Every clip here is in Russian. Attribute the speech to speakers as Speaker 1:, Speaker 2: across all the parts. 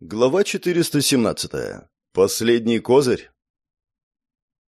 Speaker 1: Глава 417. Последний козырь.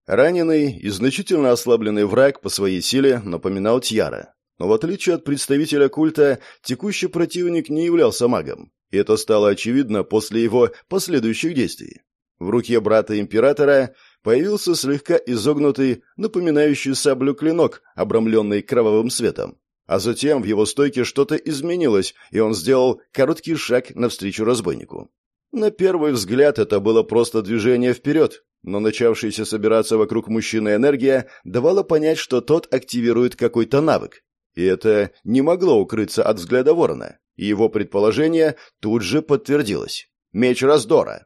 Speaker 1: Раненый и значительно ослабленный враг по своей силе напоминал Тьяра. Но в отличие от представителя культа, текущий противник не являлся магом. И это стало очевидно после его последующих действий. В руке брата императора появился слегка изогнутый, напоминающий саблю клинок, обрамленный кровавым светом. А затем в его стойке что-то изменилось, и он сделал короткий шаг навстречу разбойнику. На первый взгляд это было просто движение вперед, но начавшаяся собираться вокруг мужчины энергия давала понять, что тот активирует какой-то навык. И это не могло укрыться от взгляда ворона, и его предположение тут же подтвердилось. Меч раздора.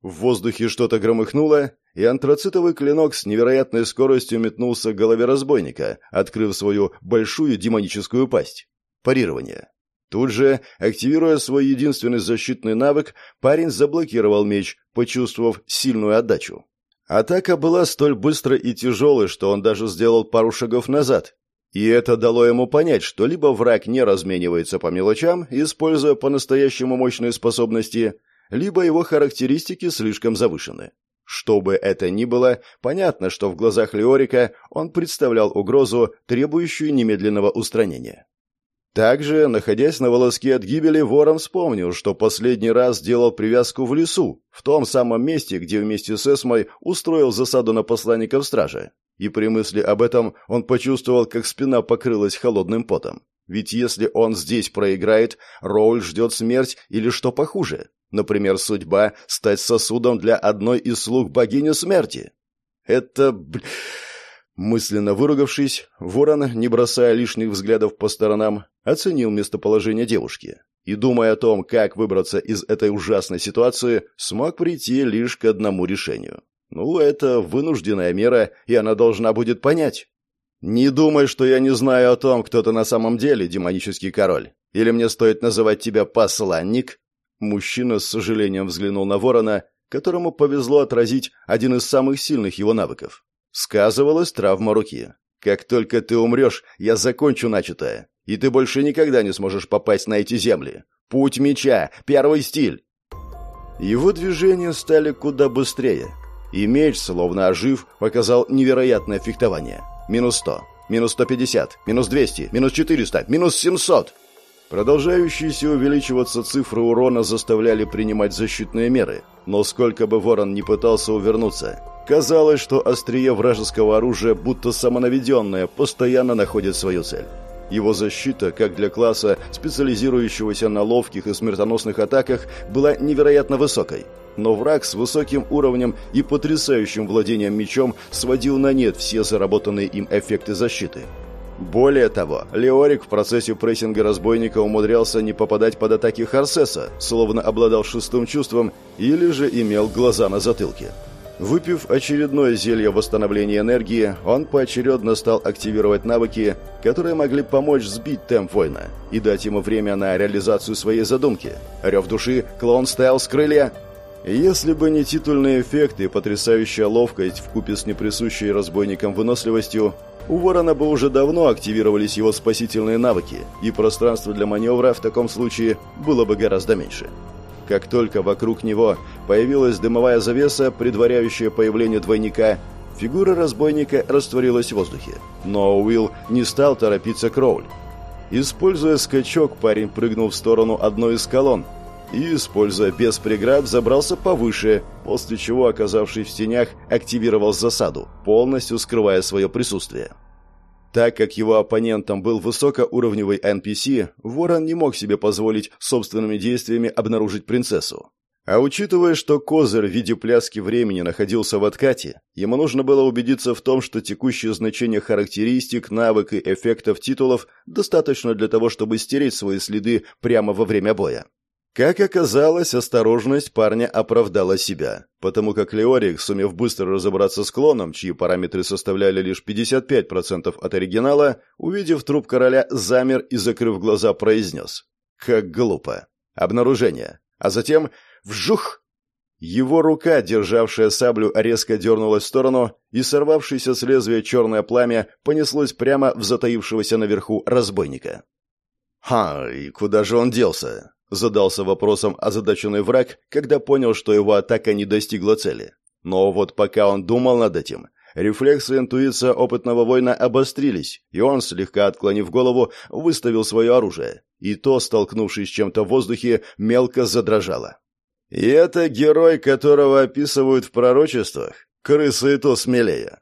Speaker 1: В воздухе что-то громыхнуло, и антрацитовый клинок с невероятной скоростью метнулся к голове разбойника, открыв свою большую демоническую пасть. Парирование. Тут же, активируя свой единственный защитный навык, парень заблокировал меч, почувствовав сильную отдачу. Атака была столь быстрой и тяжелой, что он даже сделал пару шагов назад. И это дало ему понять, что либо враг не разменивается по мелочам, используя по-настоящему мощные способности, либо его характеристики слишком завышены. Что бы это ни было, понятно, что в глазах Леорика он представлял угрозу, требующую немедленного устранения. Также, находясь на волоске от гибели, ворон вспомнил, что последний раз делал привязку в лесу, в том самом месте, где вместе с Эсмой устроил засаду на посланников стражи. И при мысли об этом он почувствовал, как спина покрылась холодным потом. Ведь если он здесь проиграет, Роуль ждет смерть или что похуже. Например, судьба стать сосудом для одной из слуг богини смерти. Это... Мысленно выругавшись, Ворон, не бросая лишних взглядов по сторонам, оценил местоположение девушки и, думая о том, как выбраться из этой ужасной ситуации, смог прийти лишь к одному решению. Ну, это вынужденная мера, и она должна будет понять. «Не думай, что я не знаю о том, кто ты на самом деле, демонический король. Или мне стоит называть тебя посланник?» Мужчина с сожалением взглянул на ворона, которому повезло отразить один из самых сильных его навыков. Сказывалась травма руки. Как только ты умрешь, я закончу начатое, и ты больше никогда не сможешь попасть на эти земли. Путь меча, первый стиль. Его движения стали куда быстрее, и меч, словно ожив, показал невероятное фехтование. Минус сто, минус сто пятьдесят, минус двести, минус четыреста, минус семьсот. Продолжающиеся увеличиваться цифры урона заставляли принимать защитные меры, но сколько бы ворон не пытался увернуться, казалось, что острие вражеского оружия, будто самонаведенное, постоянно находит свою цель. Его защита, как для класса, специализирующегося на ловких и смертоносных атаках, была невероятно высокой. Но враг с высоким уровнем и потрясающим владением мечом сводил на нет все заработанные им эффекты защиты. Более того, Леорик в процессе прессинга разбойника умудрялся не попадать под атаки Харсеса, словно обладал шестым чувством или же имел глаза на затылке. Выпив очередное зелье восстановления энергии, он поочередно стал активировать навыки, которые могли помочь сбить темп воина и дать ему время на реализацию своей задумки. Рев души, клон стоял с крылья. Если бы не титульные эффекты и потрясающая ловкость вкупе с неприсущей разбойникам выносливостью, у ворона бы уже давно активировались его спасительные навыки, и пространство для маневра в таком случае было бы гораздо меньше. Как только вокруг него появилась дымовая завеса, предваряющая появление двойника, фигура разбойника растворилась в воздухе. Но Уилл не стал торопиться Кроуль. Используя скачок, парень прыгнул в сторону одной из колонн и, используя без преград, забрался повыше, после чего, оказавшись в тенях, активировал засаду, полностью скрывая свое присутствие. Так как его оппонентом был высокоуровневый NPC, Ворон не мог себе позволить собственными действиями обнаружить принцессу. А учитывая, что козырь в виде пляски времени находился в откате, ему нужно было убедиться в том, что текущее значение характеристик, навык и эффектов титулов достаточно для того, чтобы стереть свои следы прямо во время боя. Как оказалось, осторожность парня оправдала себя, потому как Леорик, сумев быстро разобраться с клоном, чьи параметры составляли лишь 55% от оригинала, увидев труп короля, замер и, закрыв глаза, произнес. Как глупо. Обнаружение. А затем вжух! Его рука, державшая саблю, резко дернулась в сторону, и сорвавшееся с лезвия черное пламя понеслось прямо в затаившегося наверху разбойника. «Ха, и куда же он делся?» Задался вопросом озадаченный враг, когда понял, что его атака не достигла цели. Но вот пока он думал над этим, рефлексы и интуиция опытного воина обострились, и он, слегка отклонив голову, выставил свое оружие. И то, столкнувшись с чем-то в воздухе, мелко задрожало. И это герой, которого описывают в пророчествах. Крысы и то смелее.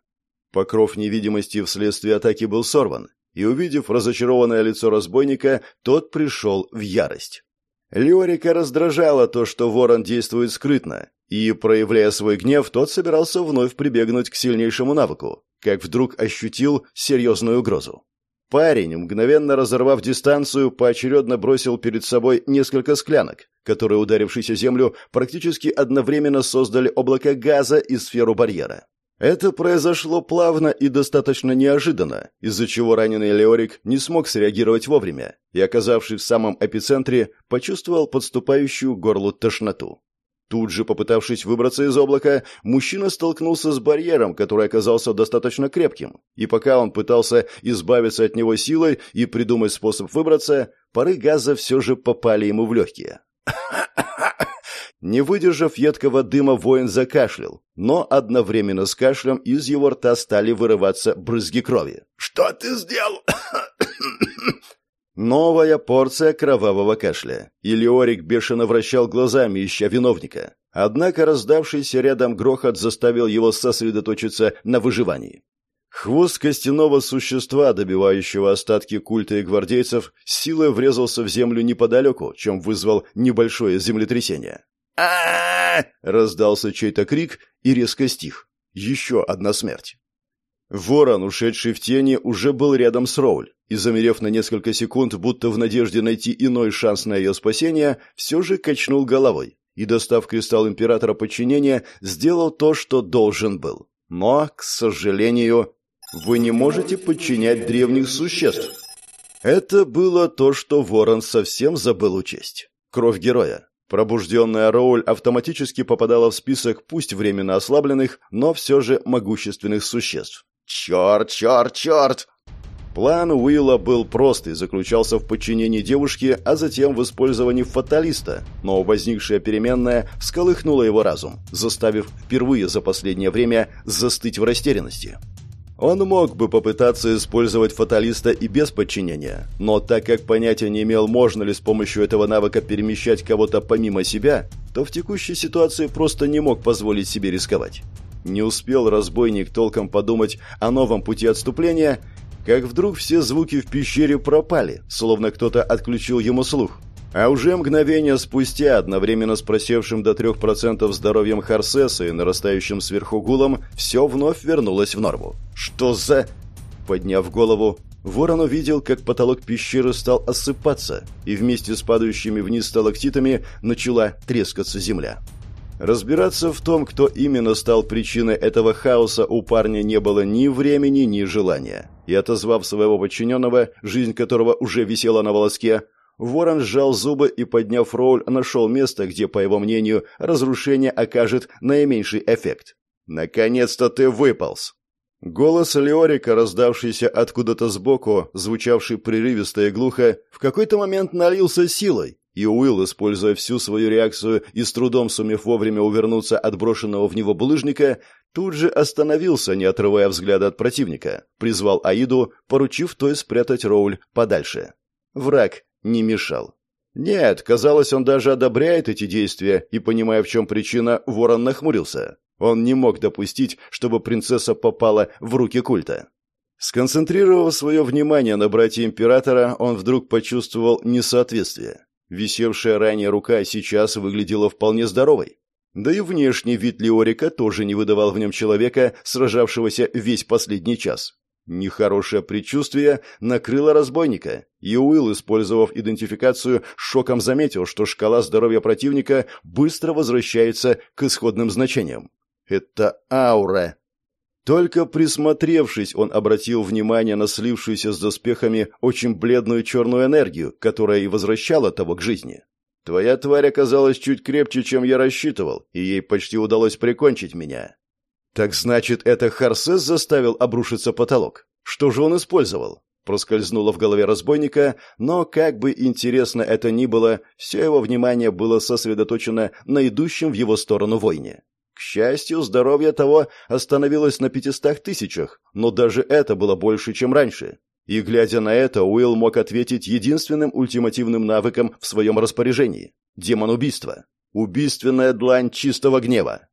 Speaker 1: Покров невидимости вследствие атаки был сорван, и, увидев разочарованное лицо разбойника, тот пришел в ярость. Леорика раздражало то, что ворон действует скрытно, и, проявляя свой гнев, тот собирался вновь прибегнуть к сильнейшему навыку, как вдруг ощутил серьезную угрозу. Парень, мгновенно разорвав дистанцию, поочередно бросил перед собой несколько склянок, которые, ударившись о землю, практически одновременно создали облако газа и сферу барьера. Это произошло плавно и достаточно неожиданно, из-за чего раненый Леорик не смог среагировать вовремя и, оказавшись в самом эпицентре, почувствовал подступающую горлу тошноту. Тут же, попытавшись выбраться из облака, мужчина столкнулся с барьером, который оказался достаточно крепким. И пока он пытался избавиться от него силой и придумать способ выбраться, пары газа все же попали ему в легкие. Не выдержав едкого дыма, воин закашлял, но одновременно с кашлем из его рта стали вырываться брызги крови.
Speaker 2: «Что ты сделал?»
Speaker 1: Новая порция кровавого кашля. И Леорик бешено вращал глазами, ища виновника. Однако раздавшийся рядом грохот заставил его сосредоточиться на выживании. Хвост костяного существа, добивающего остатки культа и гвардейцев, силой врезался в землю неподалеку, чем вызвал небольшое землетрясение.
Speaker 2: А
Speaker 1: раздался чей-то крик и резко стих. Еще одна смерть. Ворон, ушедший в тени, уже был рядом с Роуль, и, замерев на несколько секунд, будто в надежде найти иной шанс на ее спасение, все же качнул головой и, достав кристалл Императора подчинения, сделал то, что должен был. Но, к сожалению, вы не можете подчинять древних существ. Это было то, что Ворон совсем забыл учесть. Кровь героя. Пробужденная Роуль автоматически попадала в список пусть временно ослабленных, но все же могущественных существ.
Speaker 2: «Черт, черт, черт!»
Speaker 1: План Уилла был прост и заключался в подчинении девушки, а затем в использовании фаталиста, но возникшая переменная всколыхнула его разум, заставив впервые за последнее время застыть в растерянности. Он мог бы попытаться использовать фаталиста и без подчинения, но так как понятия не имел, можно ли с помощью этого навыка перемещать кого-то помимо себя, то в текущей ситуации просто не мог позволить себе рисковать. Не успел разбойник толком подумать о новом пути отступления, как вдруг все звуки в пещере пропали, словно кто-то отключил ему слух. А уже мгновение спустя, одновременно с просевшим до 3% здоровьем Харсеса и нарастающим сверху гулом, все вновь вернулось в норму. «Что за...» Подняв голову, Ворон увидел, как потолок пещеры стал осыпаться, и вместе с падающими вниз сталактитами начала трескаться земля. Разбираться в том, кто именно стал причиной этого хаоса, у парня не было ни времени, ни желания. И отозвав своего подчиненного, жизнь которого уже висела на волоске, Ворон сжал зубы и, подняв роль, нашел место, где, по его мнению, разрушение окажет наименьший эффект. «Наконец-то ты выполз!» Голос Леорика, раздавшийся откуда-то сбоку, звучавший прерывисто и глухо, в какой-то момент налился силой, и Уилл, используя всю свою реакцию и с трудом сумев вовремя увернуться от брошенного в него булыжника, тут же остановился, не отрывая взгляда от противника, призвал Аиду, поручив той спрятать Роуль подальше. Враг не мешал. Нет, казалось, он даже одобряет эти действия, и, понимая, в чем причина, ворон нахмурился. Он не мог допустить, чтобы принцесса попала в руки культа. Сконцентрировав свое внимание на брате императора, он вдруг почувствовал несоответствие. Висевшая ранее рука сейчас выглядела вполне здоровой. Да и внешний вид Леорика тоже не выдавал в нем человека, сражавшегося весь последний час. Нехорошее предчувствие накрыло разбойника, и Уилл, использовав идентификацию, шоком заметил, что шкала здоровья противника быстро возвращается к исходным значениям. Это аура. Только присмотревшись, он обратил внимание на слившуюся с доспехами очень бледную черную энергию, которая и возвращала того к жизни. Твоя тварь оказалась чуть крепче, чем я рассчитывал, и ей почти удалось прикончить меня. Так значит, это Харсес заставил обрушиться потолок? Что же он использовал? проскользнуло в голове разбойника, но, как бы интересно это ни было, все его внимание было сосредоточено на идущем в его сторону войне. К счастью, здоровье того остановилось на пятистах тысячах, но даже это было больше, чем раньше. И, глядя на это, Уилл мог ответить единственным ультимативным навыком в своем распоряжении – демон убийства. Убийственная длань чистого гнева.